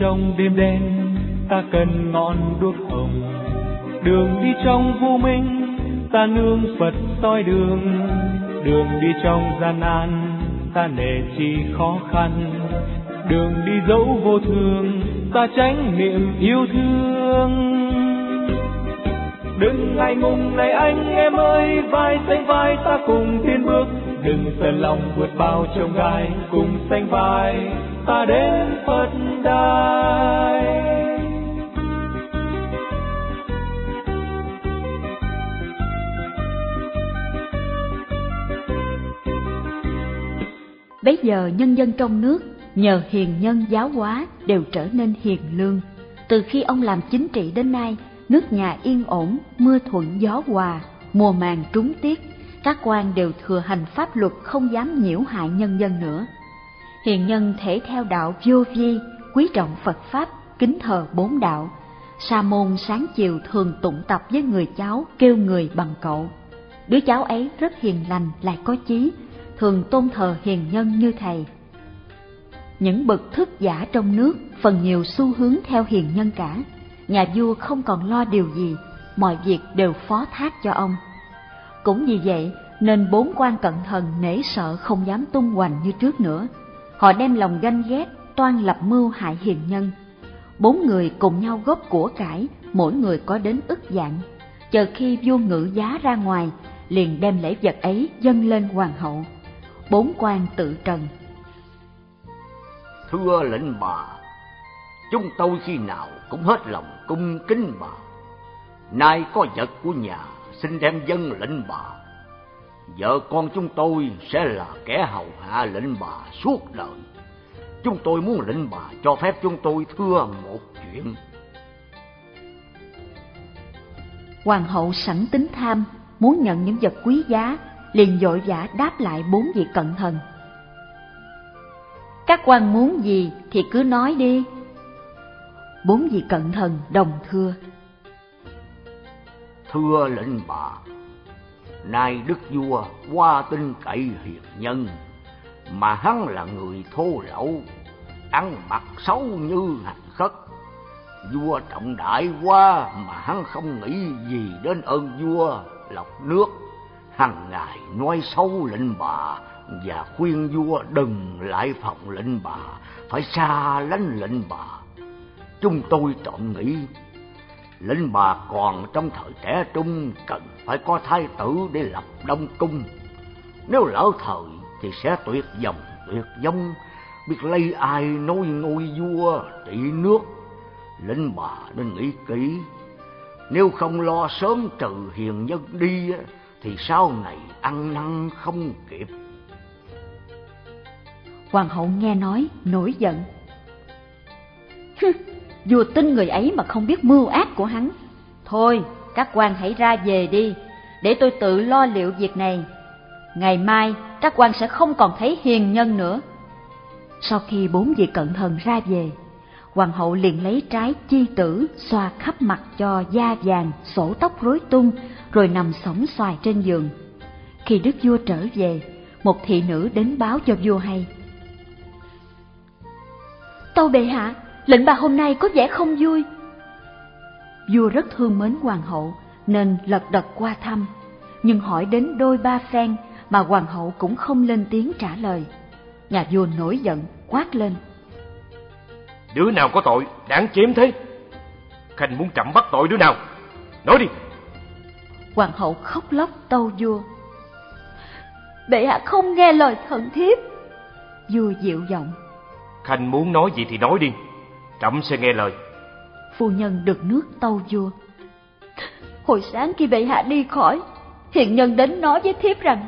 trong đêm đen, ta cần ngọn đuốc hồng. Đường đi trong vô minh, ta nương phật soi đường. Đường đi trong gian nan, ta nể chi khó khăn. Đường đi dẫu vô thường, ta tránh niệm yêu thương. Đừng ngại ngùng này anh em ơi, vai sánh vai ta cùng tiến bước. Đừng sợ lòng vượt bao trông gai, cùng sánh vai ta đến phật đài Bấy giờ nhân dân trong nước nhờ hiền nhân giáo hóa đều trở nên hiền lương. Từ khi ông làm chính trị đến nay, nước nhà yên ổn, mưa thuận gió hòa, mùa màng trúng tiết, các quan đều thừa hành pháp luật không dám nhiễu hại nhân dân nữa. Hiền nhân thể theo đạo vô vi, quý trọng Phật Pháp, kính thờ bốn đạo. Sa môn sáng chiều thường tụng tập với người cháu kêu người bằng cậu. Đứa cháu ấy rất hiền lành lại có chí, thường tôn thờ hiền nhân như thầy. Những bậc thức giả trong nước phần nhiều xu hướng theo hiền nhân cả. Nhà vua không còn lo điều gì, mọi việc đều phó thác cho ông. Cũng vì vậy nên bốn quan cận thần nể sợ không dám tung hoành như trước nữa. Họ đem lòng ganh ghét, toan lập mưu hại hiền nhân. Bốn người cùng nhau góp của cải, mỗi người có đến ức dạng. Chờ khi vua ngự giá ra ngoài, liền đem lễ vật ấy dâng lên hoàng hậu. Bốn quan tự trần. Thưa lệnh bà, chúng tôi khi nào cũng hết lòng cung kính bà. Nay có vật của nhà, xin đem dân lệnh bà. Vợ con chúng tôi sẽ là kẻ hầu hạ lệnh bà suốt đời. Chúng tôi muốn lệnh bà cho phép chúng tôi thưa một chuyện. Hoàng hậu sẵn tính tham, muốn nhận những vật quý giá, liền vội vã đáp lại bốn vị cận thần. Các quan muốn gì thì cứ nói đi. Bốn vị cận thần đồng thưa. Thưa lệnh bà, nay đức vua qua tin cậy hiền nhân, mà hắn là người thô lậu, ăn mặc xấu như hành khất. Vua trọng đại quá mà hắn không nghĩ gì đến ơn vua lọc nước, hằng ngày nói xấu lệnh bà và khuyên vua đừng lại phòng lệnh bà, phải xa lánh lệnh bà. Chúng tôi trộm nghĩ lệnh bà còn trong thời trẻ trung cần phải có thái tử để lập đông cung. Nếu lỡ thời thì sẽ tuyệt dòng tuyệt giống, biết lấy ai nối ngôi vua trị nước. Lệnh bà nên nghĩ kỹ, nếu không lo sớm trừ hiền nhân đi thì sau này ăn năn không kịp. Hoàng hậu nghe nói, nổi giận. vừa tin người ấy mà không biết mưu ác của hắn. Thôi, các quan hãy ra về đi, để tôi tự lo liệu việc này. Ngày mai, các quan sẽ không còn thấy hiền nhân nữa. Sau khi bốn vị cận thần ra về, hoàng hậu liền lấy trái chi tử xoa khắp mặt cho da vàng, sổ tóc rối tung, rồi nằm sóng xoài trên giường. Khi đức vua trở về, một thị nữ đến báo cho vua hay. Tâu bệ hạ, lệnh bà hôm nay có vẻ không vui. Vua rất thương mến hoàng hậu, nên lật đật qua thăm, nhưng hỏi đến đôi ba phen mà hoàng hậu cũng không lên tiếng trả lời. Nhà vua nổi giận, quát lên. Đứa nào có tội, đáng chém thế? Khanh muốn chậm bắt tội đứa nào? Nói đi! Hoàng hậu khóc lóc tâu vua. Bệ hạ không nghe lời thần thiếp. Vua dịu giọng. Khanh muốn nói gì thì nói đi, trẫm sẽ nghe lời. Phu nhân được nước tâu vua. Hồi sáng khi bệ hạ đi khỏi, hiện nhân đến nói với thiếp rằng,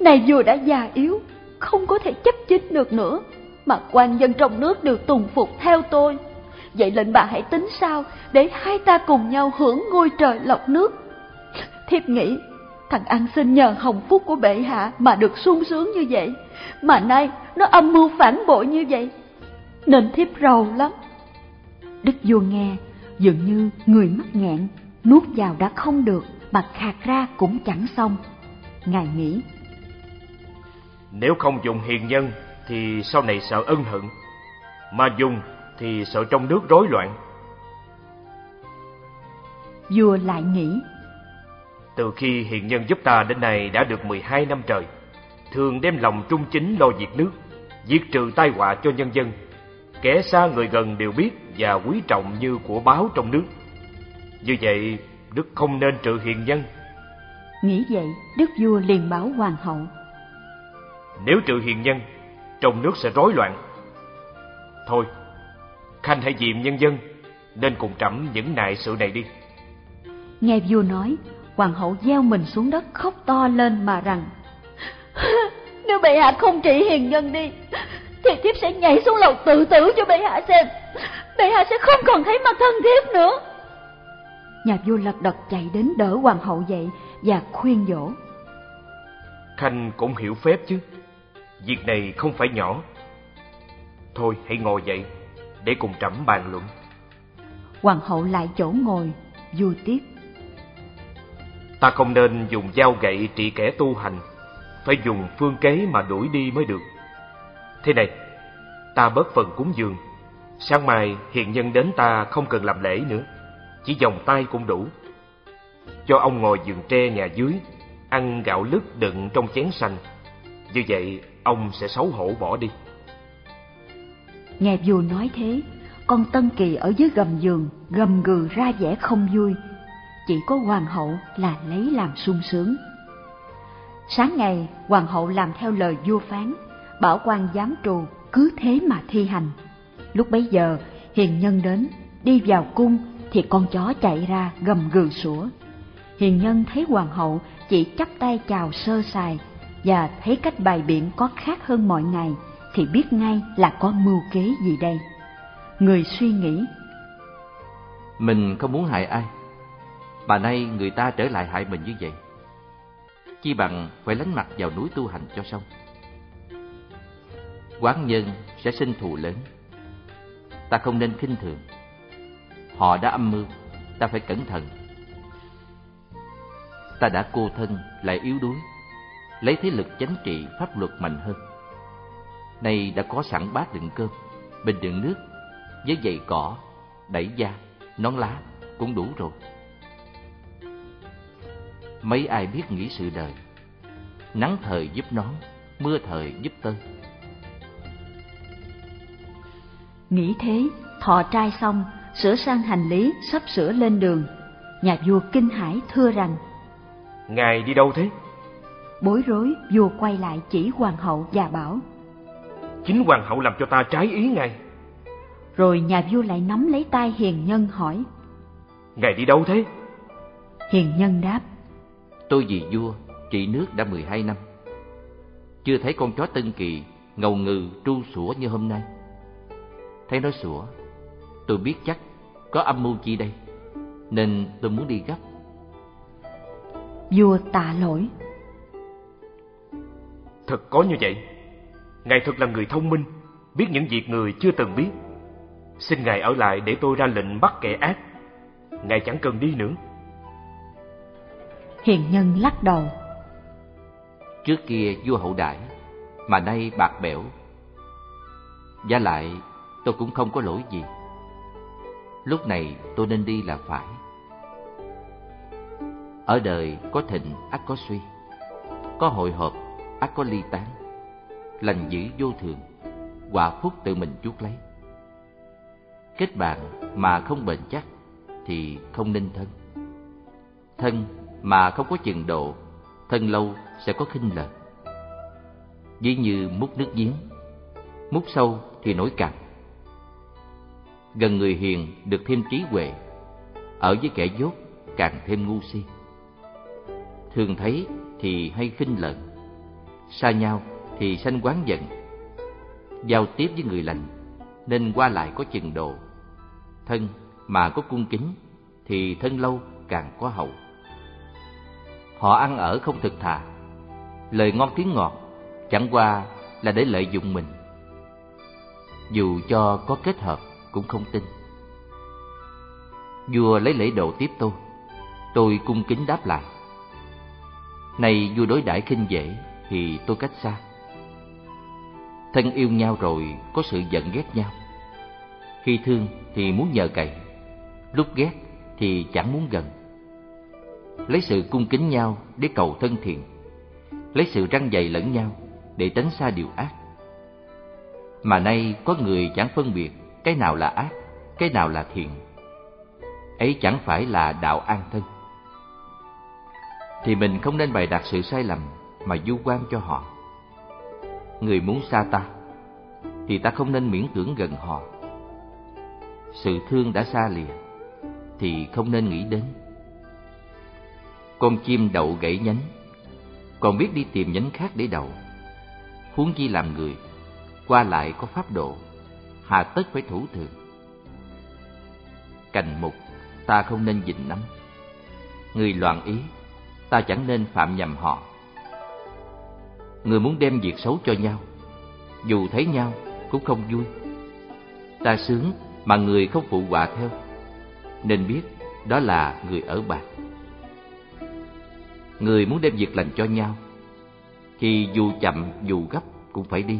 này vua đã già yếu, không có thể chấp chính được nữa, mà quan dân trong nước đều tùng phục theo tôi. Vậy lệnh bà hãy tính sao để hai ta cùng nhau hưởng ngôi trời lọc nước. Thiếp nghĩ thằng ăn xin nhờ hồng phúc của bệ hạ mà được sung sướng như vậy, mà nay nó âm mưu phản bội như vậy, nên thiếp rầu lắm. Đức vua nghe, dường như người mắc nghẹn, nuốt vào đã không được, mà khạc ra cũng chẳng xong. Ngài nghĩ, Nếu không dùng hiền nhân thì sau này sợ ân hận, mà dùng thì sợ trong nước rối loạn. Vua lại nghĩ. Từ khi hiện nhân giúp ta đến nay đã được 12 năm trời, thường đem lòng trung chính lo việc nước, diệt trừ tai họa cho nhân dân. Kẻ xa người gần đều biết và quý trọng như của báo trong nước. Như vậy, Đức không nên trừ hiền nhân. Nghĩ vậy, Đức vua liền báo hoàng hậu. Nếu trừ hiền nhân, trong nước sẽ rối loạn. Thôi, Khanh hãy dìm nhân dân, nên cùng trẫm những nại sự này đi. Nghe vua nói, hoàng hậu gieo mình xuống đất khóc to lên mà rằng Nếu bệ hạ không trị hiền nhân đi, thì thiếp sẽ nhảy xuống lầu tự tử cho bệ hạ xem. Bệ hạ sẽ không còn thấy mặt thân thiếp nữa. Nhà vua lật đật chạy đến đỡ hoàng hậu dậy và khuyên dỗ. Khanh cũng hiểu phép chứ, việc này không phải nhỏ. Thôi hãy ngồi dậy, để cùng trẫm bàn luận. Hoàng hậu lại chỗ ngồi, vua tiếp. Ta không nên dùng dao gậy trị kẻ tu hành, phải dùng phương kế mà đuổi đi mới được. Thế này, ta bớt phần cúng dường, sáng mai hiện nhân đến ta không cần làm lễ nữa, chỉ vòng tay cũng đủ. Cho ông ngồi giường tre nhà dưới, ăn gạo lứt đựng trong chén xanh, như vậy ông sẽ xấu hổ bỏ đi. Nghe vua nói thế, con Tân Kỳ ở dưới gầm giường gầm gừ ra vẻ không vui, chỉ có hoàng hậu là lấy làm sung sướng. Sáng ngày, hoàng hậu làm theo lời vua phán, bảo quan giám trù cứ thế mà thi hành. Lúc bấy giờ, hiền nhân đến, đi vào cung thì con chó chạy ra gầm gừ sủa. Hiền nhân thấy hoàng hậu chỉ chắp tay chào sơ sài và thấy cách bài biện có khác hơn mọi ngày thì biết ngay là có mưu kế gì đây. Người suy nghĩ Mình không muốn hại ai Mà nay người ta trở lại hại mình như vậy Chi bằng phải lánh mặt vào núi tu hành cho xong Quán nhân sẽ sinh thù lớn. Ta không nên khinh thường. Họ đã âm mưu, Ta phải cẩn thận. Ta đã cô thân lại yếu đuối, Lấy thế lực chánh trị pháp luật mạnh hơn. Nay đã có sẵn bát đựng cơm, Bình đựng nước, Với giày cỏ, Đẩy da, Nón lá Cũng đủ rồi. Mấy ai biết nghĩ sự đời, Nắng thời giúp nón, Mưa thời giúp tơi. Nghĩ thế Thọ trai xong Sửa sang hành lý Sắp sửa lên đường Nhà vua kinh hãi thưa rằng Ngài đi đâu thế? Bối rối vua quay lại chỉ hoàng hậu và bảo Chính hoàng hậu làm cho ta trái ý ngài Rồi nhà vua lại nắm lấy tay hiền nhân hỏi Ngài đi đâu thế? Hiền nhân đáp Tôi vì vua trị nước đã 12 năm Chưa thấy con chó Tân Kỳ ngầu ngừ tru sủa như hôm nay Thấy nó sủa Tôi biết chắc có âm mưu chi đây Nên tôi muốn đi gấp. Vua tạ lỗi. Thật có như vậy. Ngài thật là người thông minh Biết những việc người chưa từng biết. Xin Ngài ở lại để tôi ra lệnh bắt kẻ ác. Ngài chẳng cần đi nữa. Hiền nhân lắc đầu. Trước kia vua hậu đại Mà nay bạc bẽo. Và lại tôi cũng không có lỗi gì. Lúc này tôi nên đi là phải. Ở đời có thịnh ắt có suy. Có hội họp ắt có ly tán. Lành dữ vô thường, Quả phúc tự mình chuốc lấy. Kết bạn mà không bền chắc Thì không nên thân. Thân mà không có chừng độ, Thân lâu sẽ có khinh lợi Ví như múc nước giếng, Múc sâu thì nổi cạn. Gần người hiền được thêm trí huệ. Ở với kẻ dốt, càng thêm ngu si. Thường thấy thì hay khinh lợn, Xa nhau thì sanh quán giận. Giao tiếp với người lành, Nên qua lại có chừng độ. Thân mà có cung kính, Thì thân lâu càng có hậu. Họ ăn ở không thực thà, Lời ngon tiếng ngọt Chẳng qua là để lợi dụng mình. Dù cho có kết hợp cũng không tin Vua lấy lễ độ tiếp tôi Tôi cung kính đáp lại Này vua đối đãi khinh dễ Thì tôi cách xa Thân yêu nhau rồi có sự giận ghét nhau Khi thương thì muốn nhờ cậy, lúc ghét thì chẳng muốn gần. Lấy sự cung kính nhau để cầu thân thiện, lấy sự răng dày lẫn nhau để tránh xa điều ác. Mà nay có người chẳng phân biệt cái nào là ác, cái nào là thiện. Ấy chẳng phải là đạo an thân. Thì mình không nên bày đặt sự sai lầm mà du quan cho họ. Người muốn xa ta, thì ta không nên miễn tưởng gần họ. Sự thương đã xa lìa, thì không nên nghĩ đến. Con chim đậu gãy nhánh, còn biết đi tìm nhánh khác để đậu. Huống chi làm người, qua lại có pháp độ, hà tất phải thủ thường. Cành mục, ta không nên dình nắm. Người loạn ý, ta chẳng nên phạm nhầm họ. Người muốn đem việc xấu cho nhau, dù thấy nhau cũng không vui. Ta sướng mà người không phụ họa theo, nên biết đó là người ở bạc. Người muốn đem việc lành cho nhau, thì dù chậm dù gấp cũng phải đi.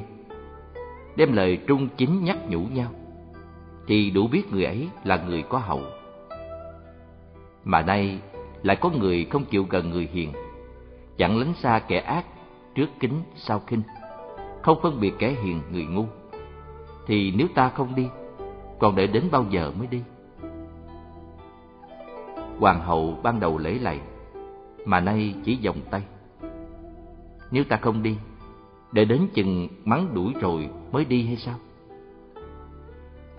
Đem lời trung chính nhắc nhủ nhau, thì đủ biết người ấy là người có hậu. Mà nay lại có người không chịu gần người hiền, chẳng lánh xa kẻ ác trước kính sau khinh, không phân biệt kẻ hiền người ngu. Thì nếu ta không đi, còn đợi đến bao giờ mới đi? Hoàng hậu ban đầu lễ lạy, mà nay chỉ vòng tay. Nếu ta không đi, để đến chừng mắng đuổi rồi mới đi hay sao?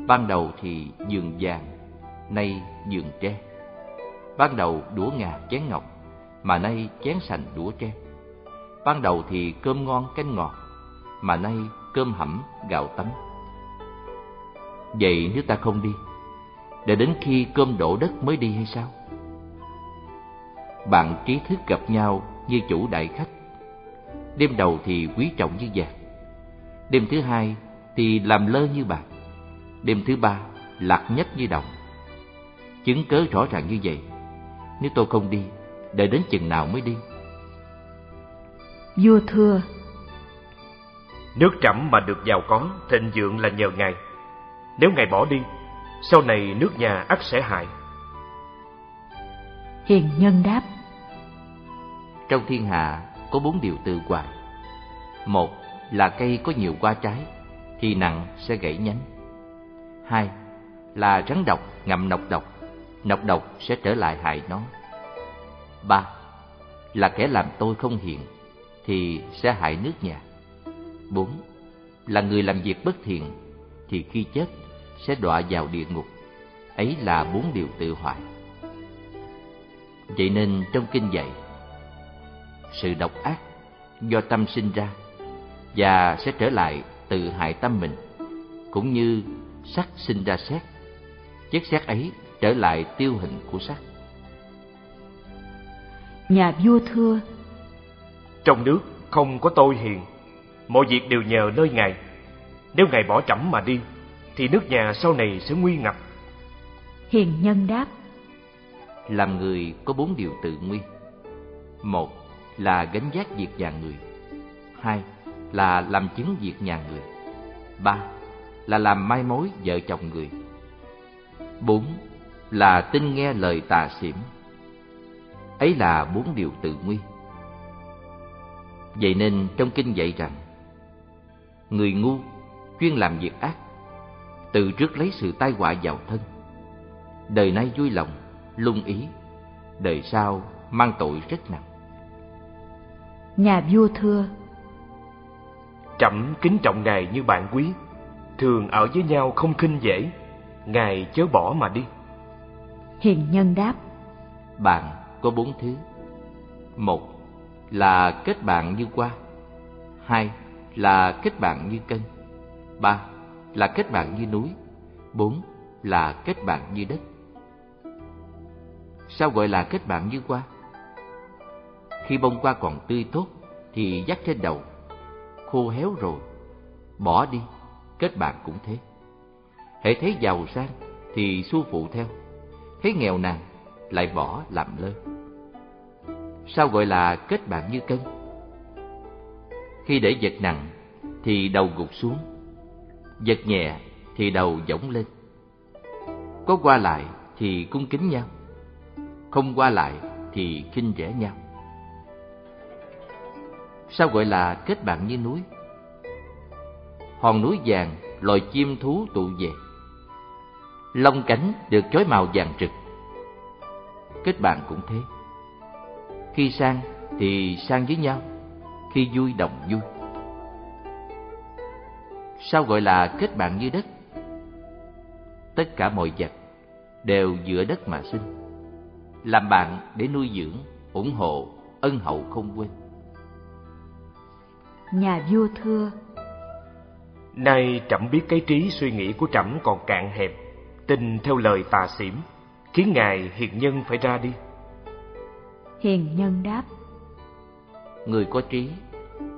Ban đầu thì giường vàng, nay giường tre. Ban đầu đũa ngà chén ngọc, mà nay chén sành đũa tre. Ban đầu thì cơm ngon canh ngọt, mà nay cơm hẩm gạo tấm. Vậy nếu ta không đi, để đến khi cơm đổ đất mới đi hay sao? Bạn trí thức gặp nhau như chủ đại khách. Đêm đầu thì quý trọng như vàng. Đêm thứ hai thì làm lơ như bạc. Đêm thứ ba lạc nhất như đồng. Chứng cớ rõ ràng như vậy. Nếu tôi không đi, đợi đến chừng nào mới đi? Vua thưa Nước trẫm mà được giàu có, thịnh vượng là nhờ Ngài. Nếu Ngài bỏ đi, sau này nước nhà ắt sẽ hại. Hiền nhân đáp Trong thiên hạ có bốn điều tự hoại: Một là cây có nhiều hoa trái, thì nặng sẽ gãy nhánh. Hai là rắn độc ngậm nọc độc, nọc độc sẽ trở lại hại nó. Ba là kẻ làm tôi không hiền, thì sẽ hại nước nhà. Bốn là người làm việc bất thiện, thì khi chết sẽ đọa vào địa ngục. Ấy là bốn điều tự hoại. Vậy nên trong kinh dạy, sự độc ác do tâm sinh ra và sẽ trở lại tự hại tâm mình, cũng như sắt sinh ra sét, chất sét ấy trở lại tiêu hình của sắt. Nhà vua thưa Trong nước không có tôi hiền, mọi việc đều nhờ nơi Ngài. Nếu Ngài bỏ trẫm mà đi, thì nước nhà sau này sẽ nguy ngập. Hiền nhân đáp Làm người có bốn điều tự nguy. Một là gánh vác việc nhà người. Hai là làm chứng việc nhà người. Ba là làm mai mối vợ chồng người. Bốn là tin nghe lời tà xỉm. Ấy là bốn điều tự nguy. Vậy nên trong kinh dạy rằng Người ngu chuyên làm việc ác Từ trước lấy sự tai họa vào thân Đời nay vui lòng, lung ý Đời sau mang tội rất nặng Nhà vua thưa. Trẫm kính trọng Ngài như bạn quý, thường ở với nhau không khinh dễ, Ngài chớ bỏ mà đi. Hiền nhân đáp. Bạn có bốn thứ. Một là kết bạn như hoa Hai là kết bạn như cân. Ba là kết bạn như núi. Bốn là kết bạn như đất. Sao gọi là kết bạn như hoa? Khi bông hoa còn tươi tốt thì dắt trên đầu Khô héo rồi, bỏ đi, kết bạn cũng thế Hễ thấy giàu sang thì xu phụ theo Thấy nghèo nàn lại bỏ làm lơ Sao gọi là kết bạn như cân? Khi để vật nặng thì đầu gục xuống, vật nhẹ thì đầu dõng lên. có qua lại thì cung kính nhau, không qua lại thì khinh rẻ nhau. Sao gọi là kết bạn như núi? Hòn núi vàng, loài chim thú tụ về. Lông cánh được chói màu vàng rực. Kết bạn cũng thế. Khi sang thì sang với nhau, khi vui đồng vui. Sao gọi là kết bạn như đất? Tất cả mọi vật đều dựa đất mà sinh. Làm bạn để nuôi dưỡng, ủng hộ, ân hậu không quên. Nhà vua thưa Nay trẫm biết cái trí suy nghĩ của trẫm còn cạn hẹp, tin theo lời tà xỉm, khiến ngài hiền nhân phải ra đi. Hiền nhân đáp Người có trí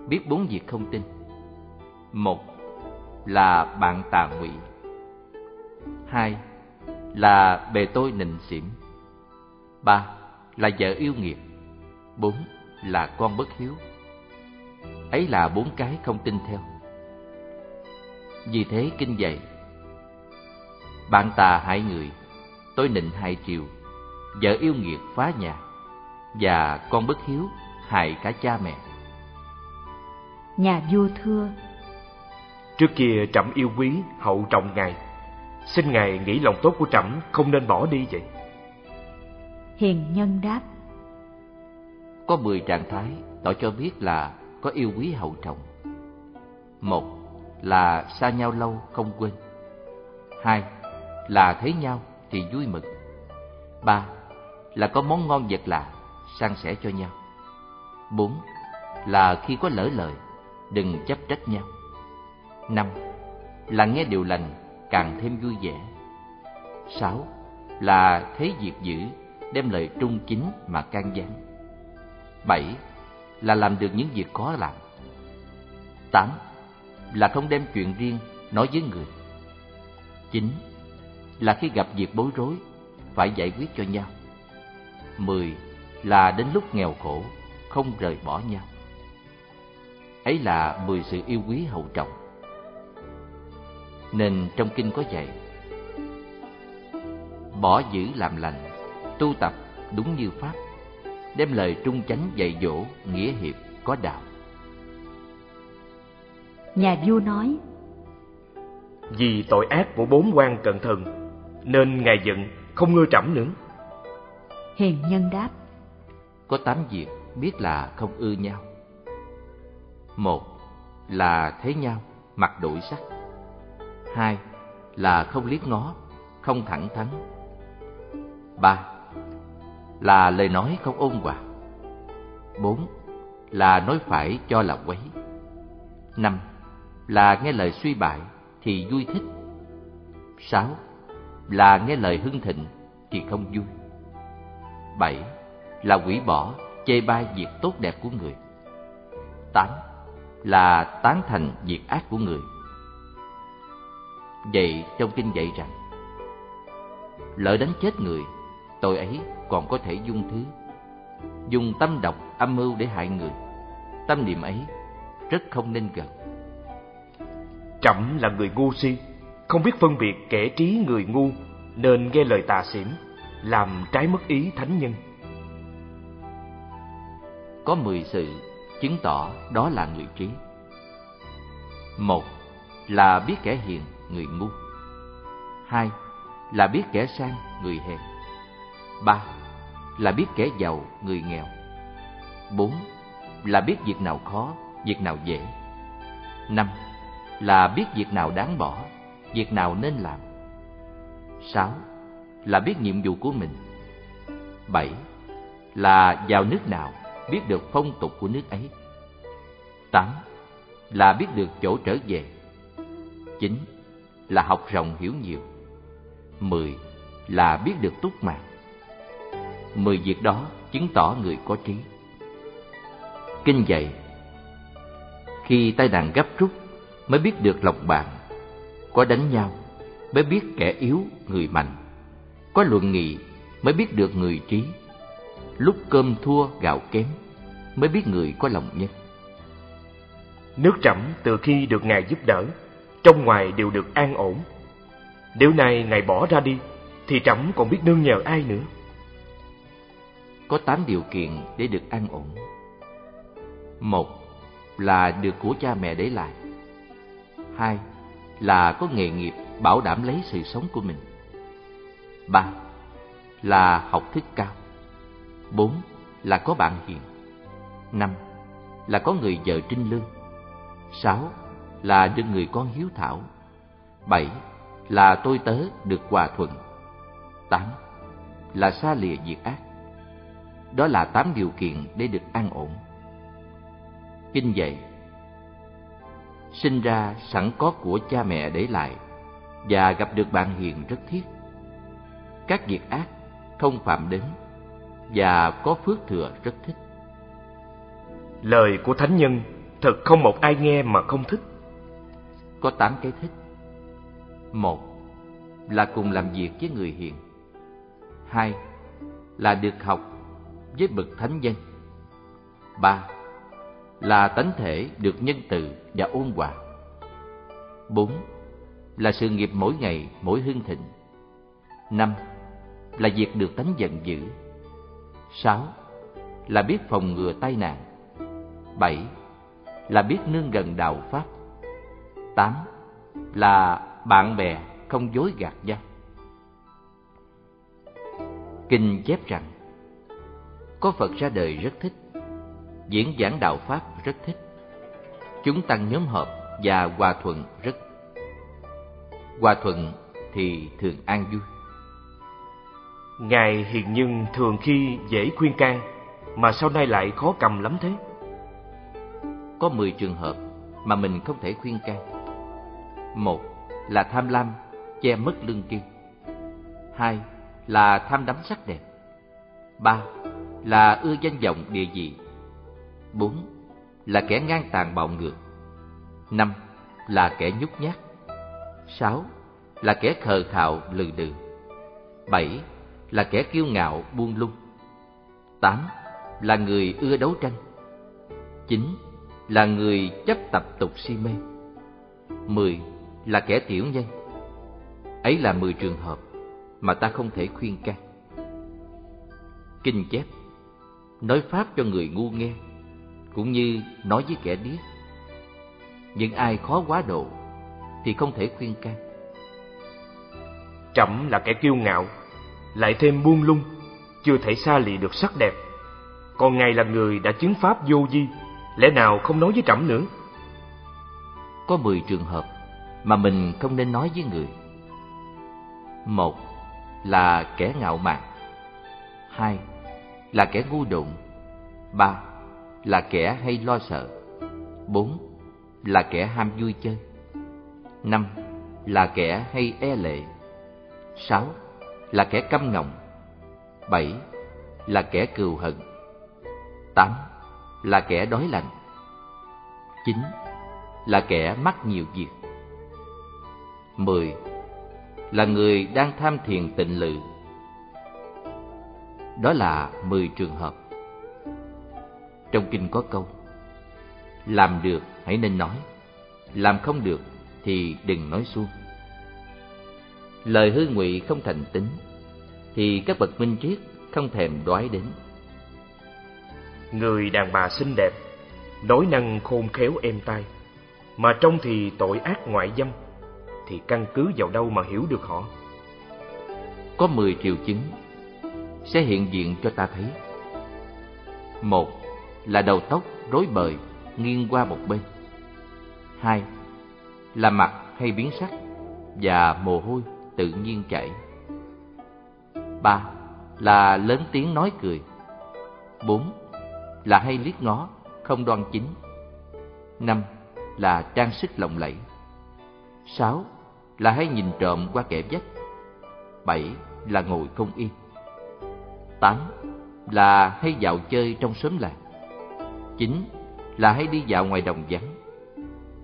biết bốn việc không tin. Một là bạn tà ngụy. Hai là bề tôi nịnh xỉm. Ba là vợ yêu nghiệt. Bốn là con bất hiếu. Ấy là bốn cái không tin theo. Vì thế kinh dạy Bạn tà hại người Tôi nịnh hại triều Vợ yêu nghiệt phá nhà Và con bất hiếu hại cả cha mẹ Nhà vua thưa Trước kia trẫm yêu quý, hậu trọng ngài. Xin ngài nghĩ lòng tốt của trẫm không nên bỏ đi vậy. Hiền nhân đáp Có mười trạng thái tỏ cho biết là có yêu quý hậu trọng. Một là xa nhau lâu không quên. Hai là thấy nhau thì vui mừng. Ba là có món ngon vật lạ, san sẻ cho nhau. Bốn là khi có lỡ lời, đừng chấp trách nhau. Năm là nghe điều lành, càng thêm vui vẻ. Sáu là thấy việc dữ đem lời trung chính mà can gián. Bảy là làm được những việc khó làm Tám là không đem chuyện riêng nói với người. Chín là khi gặp việc bối rối phải giải quyết cho nhau. Mười là đến lúc nghèo khổ không rời bỏ nhau. Ấy là mười sự yêu quý hậu trọng. Nên trong kinh có dạy Bỏ giữ làm lành, tu tập đúng như Pháp Đem lời trung chánh dạy dỗ, nghĩa hiệp, có đạo. Nhà vua nói Vì tội ác của bốn quan cận thần, nên ngài giận, không ngưa trẫm nữa. Hiền nhân đáp Có tám việc biết là không ưa nhau. Một là thấy nhau, mặt đổi sắc. Hai là không liếc ngó, không thẳng thắn. Ba là lời nói không ôn hòa Bốn là nói phải cho là quấy Năm là nghe lời suy bại thì vui thích. Sáu là nghe lời hưng thịnh thì không vui. Bảy là hủy bỏ, chê bai việc tốt đẹp của người. Tám là tán thành việc ác của người. Vậy trong kinh dạy rằng Lỡ đánh chết người, tội ấy còn có thể dung thứ Dùng tâm độc âm mưu để hại người Tâm niệm ấy rất không nên gần Trẫm là người ngu si, không biết phân biệt kẻ trí người ngu, nên nghe lời tà xỉm, làm trái mất ý thánh nhân. Có mười sự chứng tỏ đó là người trí. Một là biết kẻ hiền, người ngu. Hai là biết kẻ sang, người hèn. Ba là biết kẻ giàu, người nghèo. Bốn là biết việc nào khó, việc nào dễ. Năm là biết việc nào đáng bỏ, việc nào nên làm. Sáu là biết nhiệm vụ của mình. Bảy là vào nước nào biết được phong tục của nước ấy. Tám là biết được chỗ trở về. Chín là học rộng hiểu nhiều. Mười là biết được túc mạng. Mười việc đó chứng tỏ người có trí. Kinh dạy Khi tai nạn gấp rút mới biết được lòng bạn. Có đánh nhau mới biết kẻ yếu, người mạnh. Có luận nghị mới biết được người trí. Lúc cơm thua gạo kém mới biết người có lòng nhân. Nước trẫm từ khi được Ngài giúp đỡ, trong ngoài đều được an ổn. Nếu nay Ngài bỏ ra đi, thì trẫm còn biết nương nhờ ai nữa. Có tám điều kiện để được an ổn. Một là được của cha mẹ để lại. Hai là có nghề nghiệp bảo đảm lấy sự sống của mình. Ba là học thức cao. Bốn là có bạn hiền. Năm là có người vợ trinh lương. Sáu là được người con hiếu thảo. Bảy là tôi tớ được hòa thuận. Tám là xa lìa diệt ác. Đó là tám điều kiện để được an ổn. Kinh dạy Sinh ra sẵn có của cha mẹ để lại và gặp được bạn hiền rất thiết. Các việc ác không phạm đến và có phước thừa rất thích. Lời của thánh nhân thật không một ai nghe mà không thích. Có tám cái thích. Một là cùng làm việc với người hiền. Hai là được học với bậc thánh nhân. Ba, là tánh thể được nhân từ và ôn hòa. Bốn, là sự nghiệp mỗi ngày, mỗi hưng thịnh. Năm, là việc được tánh giận dữ. Sáu, là biết phòng ngừa tai nạn. Bảy, là biết nương gần đạo pháp. Tám, là bạn bè không dối gạt nhau. Kinh chép rằng có Phật ra đời rất thích, diễn giảng đạo pháp rất thích, chúng tăng nhóm họp và hòa thuận rất. Hòa thuận thì thường an vui. Ngài hiền nhân thường khi dễ khuyên can, mà sau này lại khó cầm lắm thế. Có mười trường hợp mà mình không thể khuyên can. Một là tham lam, che mất lương kiên. Hai là tham đắm sắc đẹp. Ba là ưa danh vọng địa vị. Bốn là kẻ ngang tàn bạo ngược. Năm là kẻ nhút nhát. Sáu là kẻ khờ khạo lừ đừ. Bảy là kẻ kiêu ngạo buông lung. Tám là người ưa đấu tranh. Chín là người chấp tập tục si mê. Mười là kẻ tiểu nhân. Ấy là mười trường hợp mà ta không thể khuyên can. Kinh chép nói pháp cho người ngu nghe, cũng như nói với kẻ điếc. Nhưng ai khó quá độ thì không thể khuyên can. Trẫm là kẻ kiêu ngạo, lại thêm buông lung, chưa thể xa lì được sắc đẹp. Còn ngài là người đã chứng pháp vô di, lẽ nào không nói với trẫm nữa? Có mười trường hợp mà mình không nên nói với người. Một là kẻ ngạo mạn. Hai là kẻ ngu độn. Ba là kẻ hay lo sợ. Bốn là kẻ ham vui chơi. Năm là kẻ hay e lệ. Sáu là kẻ căm ngọng. Bảy là kẻ cừu hận. Tám là kẻ đói lạnh. Chín là kẻ mắc nhiều việc. Mười là người đang tham thiền tịnh lự. Đó là mười trường hợp. Trong kinh có câu Làm được hãy nên nói Làm không được thì đừng nói suông. Lời hư ngụy không thành tính Thì các bậc minh triết không thèm đoái đến. Người đàn bà xinh đẹp Nói năng khôn khéo êm tai Mà trong thì tội ác ngoại dâm Thì căn cứ vào đâu mà hiểu được họ? Có mười triệu chứng sẽ hiện diện cho ta thấy Một là đầu tóc rối bời, nghiêng qua một bên. Hai là mặt hay biến sắc và mồ hôi tự nhiên chảy. Ba là lớn tiếng nói cười. Bốn là hay liếc ngó, không đoan chính. Năm là trang sức lộng lẫy. Sáu là hay nhìn trộm qua kẻ vách. Bảy là ngồi không yên. Tám là hay dạo chơi trong xóm làng. 9 là hay đi dạo ngoài đồng vắng.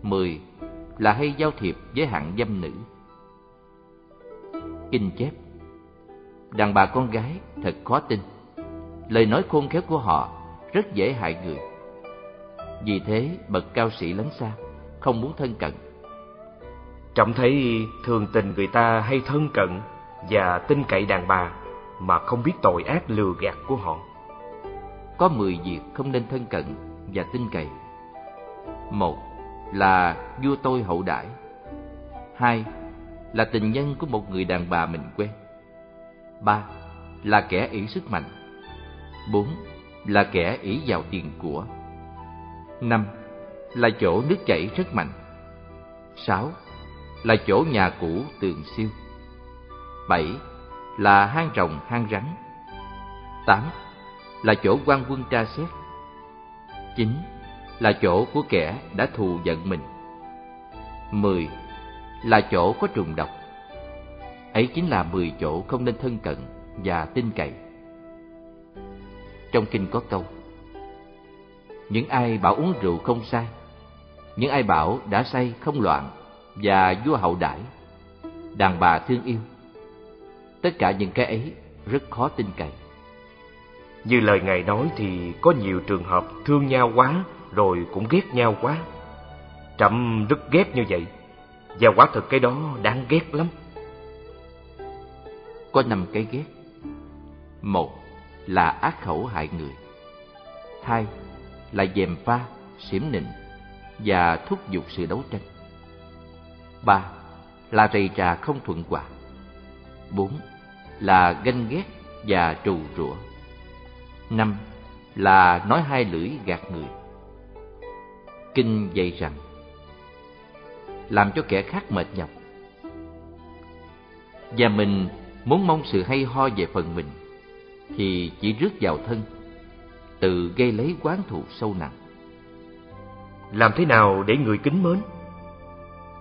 10 là hay giao thiệp với hạng dâm nữ. Kinh chép. Đàn bà con gái thật khó tin. Lời nói khôn khéo của họ rất dễ hại người. Vì thế, bậc cao sĩ lánh xa, Không muốn thân cận. Trọng thấy thường tình người ta hay thân cận và tin cậy đàn bà mà không biết tội ác lừa gạt của họ. Có mười việc không nên thân cận và tin cậy. Một là vua tôi hậu đãi. Hai là tình nhân của một người đàn bà mình quen. Ba là kẻ ỷ sức mạnh. Bốn là kẻ ỷ vào tiền của. Năm là chỗ nước chảy rất mạnh. Sáu là chỗ nhà cũ tường siêu. Bảy là hang rồng, hang rắn. Tám là chỗ quan quân tra xét. Chín là chỗ của kẻ đã thù giận mình. Mười là chỗ có trùng độc. Ấy chính là mười chỗ không nên thân cận và tin cậy. Trong kinh có câu, Những ai bảo uống rượu không sai Những ai bảo đã say không loạn Và vua hậu đãi, Đàn bà thương yêu Tất cả những cái ấy rất khó tin cậy Như lời Ngài nói thì có nhiều trường hợp thương nhau quá Rồi cũng ghét nhau quá Trẫm rất ghét như vậy Và quả thực cái đó đáng ghét lắm Có năm cái ghét Một là ác khẩu hại người. Hai là dèm pha, xỉm nịnh và thúc giục sự đấu tranh. Ba là rầy trà không thuận quả. Bốn là ganh ghét và trù rủa. Năm là nói hai lưỡi gạt người. Kinh dạy rằng làm cho kẻ khác mệt nhọc và mình muốn mong sự hay ho về phần mình thì chỉ rước vào thân, tự gây lấy quán thù sâu nặng. Làm thế nào để người kính mến?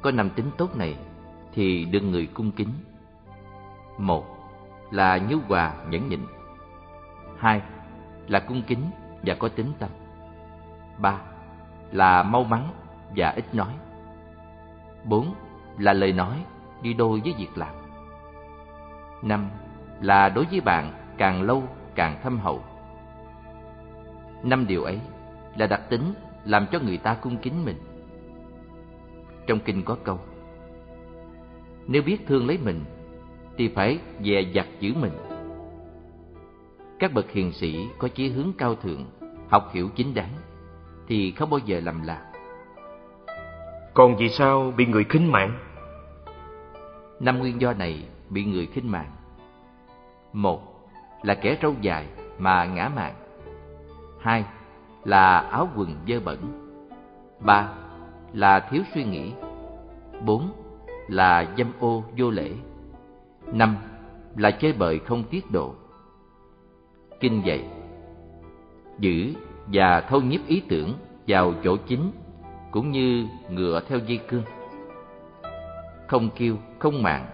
Có năm tính tốt này thì đừng người cung kính. Một là nhu hòa nhẫn nhịn. Hai là cung kính và có tính tâm. Ba là mau mắn và ít nói. Bốn là lời nói đi đôi với việc làm. Năm là đối với bạn càng lâu càng thâm hậu. Năm điều ấy là đặc tính làm cho người ta cung kính mình. Trong kinh có câu, Nếu biết thương lấy mình thì phải dè dặt giữ mình Các bậc hiền sĩ có chí hướng cao thượng Học hiểu chính đáng Thì không bao giờ lầm lạc Còn vì sao bị người khinh mạng? Năm nguyên do này bị người khinh mạng Một là kẻ râu dài mà ngã mạn. Hai là áo quần dơ bẩn. Ba là thiếu suy nghĩ. Bốn là dâm ô vô lễ. Năm là chơi bời không tiết độ. Kinh dạy. Giữ và thâu nhiếp ý tưởng vào chỗ chính cũng như ngựa theo dây cương. Không kêu, không mạng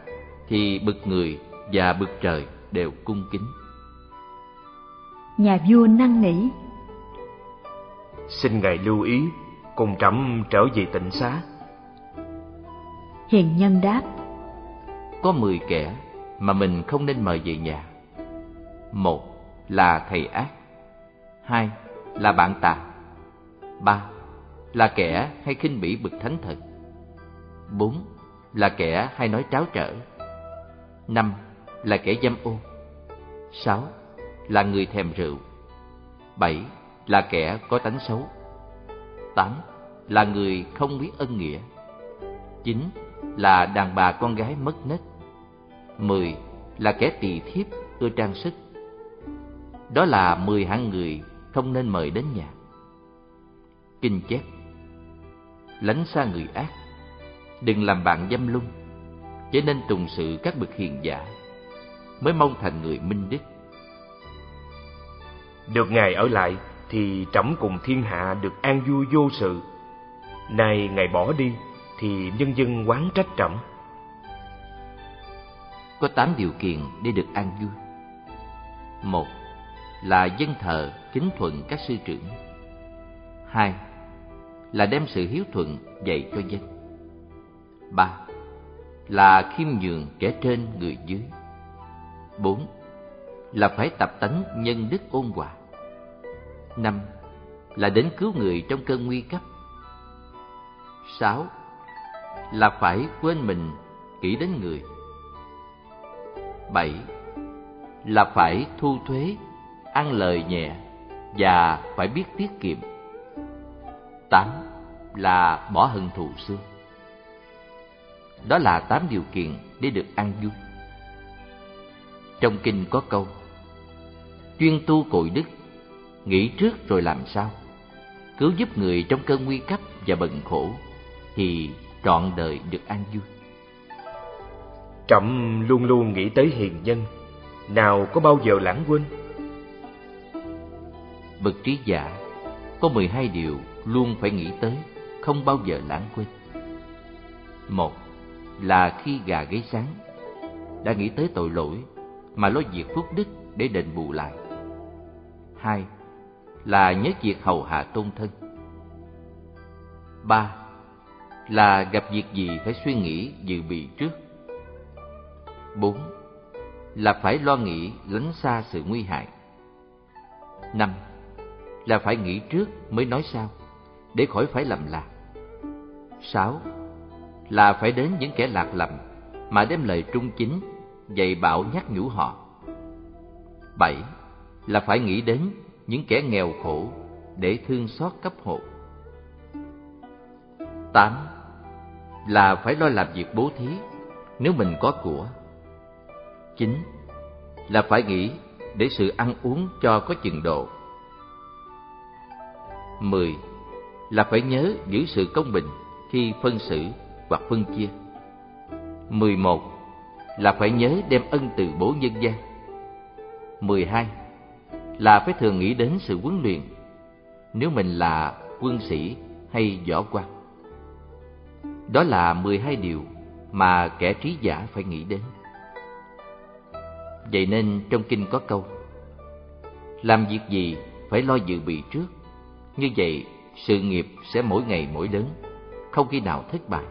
thì bực người và bực trời đều cung kính. Nhà vua năn nỉ. Xin ngài lưu ý cùng trẫm trở về tịnh xá. Hiền nhân đáp có mười kẻ mà mình không nên mời về nhà một là thầy ác, hai là bạn tà, ba là kẻ hay khinh bỉ bực thánh thần, bốn là kẻ hay nói tráo trở, năm là kẻ dâm ô, sáu là người thèm rượu. Bảy là kẻ có tánh xấu. Tám là người không biết ân nghĩa. Chín là đàn bà con gái mất nết. Mười là kẻ tỳ thiếp ưa trang sức. Đó là mười hạng người không nên mời đến nhà. Kinh chép, Lánh xa người ác, Đừng làm bạn dâm lung, Chỉ nên tùng sự các bậc hiền giả, Mới mong thành người minh đức được Ngài ở lại thì trẫm cùng thiên hạ được an vui vô sự. Nay Ngài bỏ đi thì nhân dân quán trách trẫm. Có tám điều kiện để được an vui. Một là dân thờ kính thuận các sư trưởng. Hai là đem sự hiếu thuận dạy cho dân. Ba là khiêm nhường kẻ trên người dưới. Bốn là phải tập tánh nhân đức ôn hòa. Năm là đến cứu người trong cơn nguy cấp. Sáu là phải quên mình kỹ đến người. 7. Là phải thu thuế, ăn lời nhẹ và phải biết tiết kiệm. 8. Là bỏ hận thù xưa. Đó là tám điều kiện để được an vui. Trong kinh có câu Chuyên tu cội đức, nghĩ trước rồi làm sao Cứu giúp người trong cơn nguy cấp và bận khổ Thì trọn đời được an vui Trẫm luôn luôn nghĩ tới hiền nhân, Nào có bao giờ lãng quên? Bậc trí giả, Có mười hai điều luôn phải nghĩ tới, Không bao giờ lãng quên. Một là khi gà gáy sáng, Đã nghĩ tới tội lỗi Mà lo việc phúc đức để đền bù lại. Hai là nhớ việc hầu hạ tôn thân. Ba là gặp việc gì phải suy nghĩ dự bị trước bốn, là phải lo nghĩ lánh xa sự nguy hại. Năm, là phải nghĩ trước mới nói sao để khỏi phải lầm lạc. Sáu, là phải đến những kẻ lạc lầm mà đem lời trung chính, dạy bảo nhắc nhủ họ. Bảy, là phải nghĩ đến những kẻ nghèo khổ để thương xót cấp hộ. Tám, là phải lo làm việc bố thí, nếu mình có của chín là phải nghĩ để sự ăn uống cho có chừng độ mười là phải nhớ giữ sự công bình khi phân xử hoặc phân chia. 11. Là phải nhớ đem ân từ bố nhân gian. 12. Là phải thường nghĩ đến sự huấn luyện, nếu mình là quân sĩ hay võ quan. Đó là 12 điều mà kẻ trí giả phải nghĩ đến. Vậy nên trong kinh có câu, Làm việc gì phải lo dự bị trước, Như vậy sự nghiệp sẽ mỗi ngày mỗi lớn, Không khi nào thất bại.